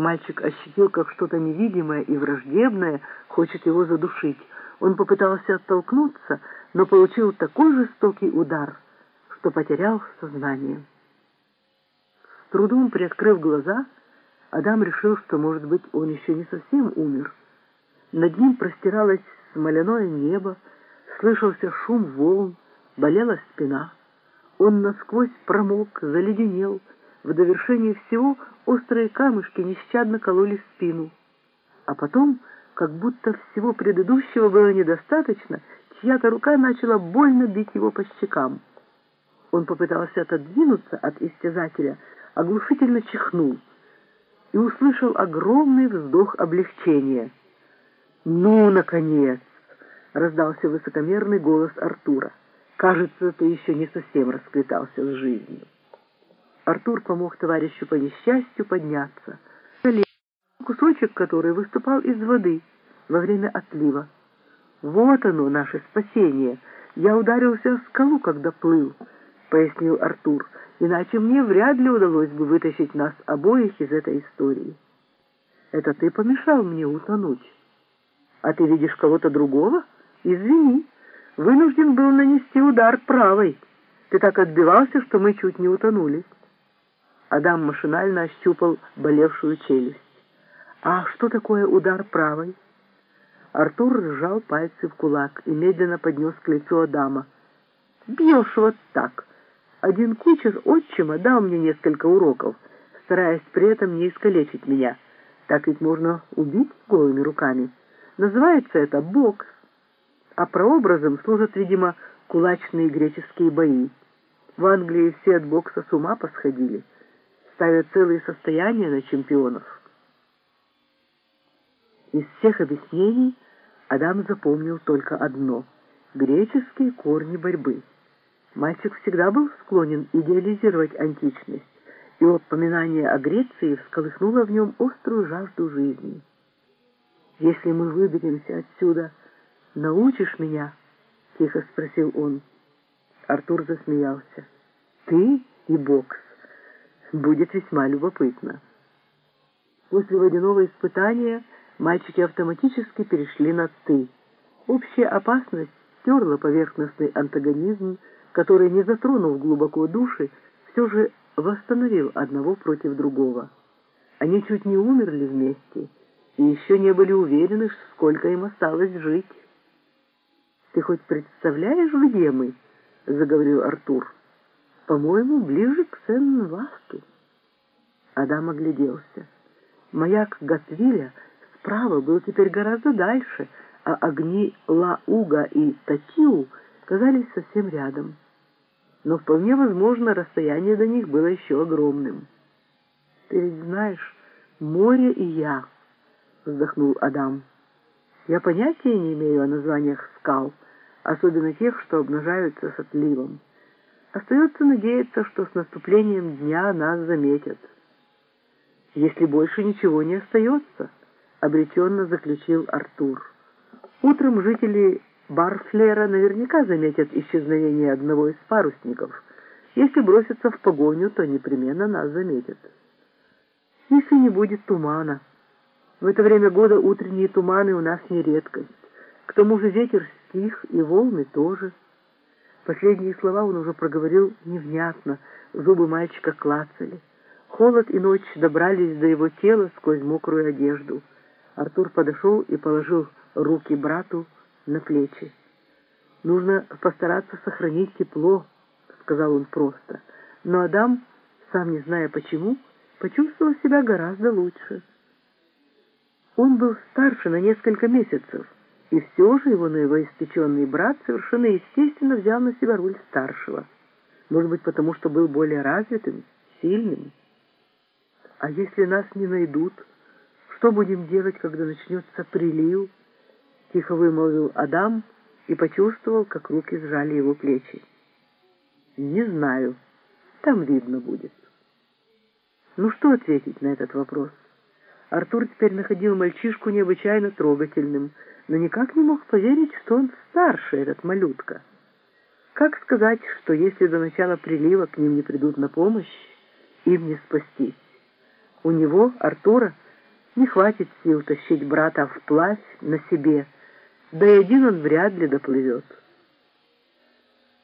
Мальчик ощутил, как что-то невидимое и враждебное хочет его задушить. Он попытался оттолкнуться, но получил такой жестокий удар, что потерял сознание. С трудом приоткрыв глаза, Адам решил, что, может быть, он еще не совсем умер. Над ним простиралось смоляное небо, слышался шум волн, болела спина. Он насквозь промок, заледенел. В довершение всего острые камышки нещадно кололи спину. А потом, как будто всего предыдущего было недостаточно, чья-то рука начала больно бить его по щекам. Он попытался отодвинуться от истязателя, оглушительно чихнул и услышал огромный вздох облегчения. «Ну, наконец!» — раздался высокомерный голос Артура. «Кажется, ты еще не совсем расквитался с жизнью». Артур помог товарищу по несчастью подняться. Кусочек, который выступал из воды во время отлива. «Вот оно, наше спасение! Я ударился о скалу, когда плыл», — пояснил Артур, «иначе мне вряд ли удалось бы вытащить нас обоих из этой истории». «Это ты помешал мне утонуть. А ты видишь кого-то другого?» «Извини, вынужден был нанести удар правой. Ты так отбивался, что мы чуть не утонули». Адам машинально ощупал болевшую челюсть. «А что такое удар правой?» Артур сжал пальцы в кулак и медленно поднес к лицу Адама. «Бьешь вот так. Один кучер отчима дал мне несколько уроков, стараясь при этом не искалечить меня. Так ведь можно убить голыми руками. Называется это бокс а прообразом служат, видимо, кулачные греческие бои. В Англии все от бокса с ума посходили, ставят целые состояния на чемпионов. Из всех объяснений Адам запомнил только одно — греческие корни борьбы. Мальчик всегда был склонен идеализировать античность, и упоминание о Греции всколыхнуло в нем острую жажду жизни. Если мы выберемся отсюда научишь меня?» — тихо спросил он. Артур засмеялся. «Ты и бокс. Будет весьма любопытно». После водяного испытания мальчики автоматически перешли на «ты». Общая опасность стерла поверхностный антагонизм, который, не затронув глубоко души, все же восстановил одного против другого. Они чуть не умерли вместе и еще не были уверены, сколько им осталось жить. «Ты хоть представляешь, где мы?» — заговорил Артур. «По-моему, ближе к Сен-Васту». Адам огляделся. Маяк Гатвиля справа был теперь гораздо дальше, а огни Ла-Уга и Татиу казались совсем рядом. Но вполне возможно, расстояние до них было еще огромным. «Ты ведь знаешь, море и я», — вздохнул Адам. Я понятия не имею о названиях скал, особенно тех, что обнажаются с отливом. Остается надеяться, что с наступлением дня нас заметят. Если больше ничего не остается, обреченно заключил Артур. Утром жители Барфлера наверняка заметят исчезновение одного из парусников. Если бросятся в погоню, то непременно нас заметят. Если не будет тумана. В это время года утренние туманы у нас не редкость. К тому же ветер стих, и волны тоже. Последние слова он уже проговорил невнятно, зубы мальчика клацали. Холод и ночь добрались до его тела сквозь мокрую одежду. Артур подошел и положил руки брату на плечи. «Нужно постараться сохранить тепло», — сказал он просто. Но Адам, сам не зная почему, почувствовал себя гораздо лучше. Он был старше на несколько месяцев, и все же его новоиспеченный брат совершенно естественно взял на себя роль старшего. Может быть, потому что был более развитым, сильным. А если нас не найдут, что будем делать, когда начнется прилив? Тихо вымолвил Адам и почувствовал, как руки сжали его плечи. Не знаю, там видно будет. Ну что ответить на этот вопрос? Артур теперь находил мальчишку необычайно трогательным, но никак не мог поверить, что он старше, этот малютка. Как сказать, что если до начала прилива к ним не придут на помощь, им не спастись? У него, Артура, Не хватит сил тащить брата вплавь на себе, да и один он вряд ли доплывет.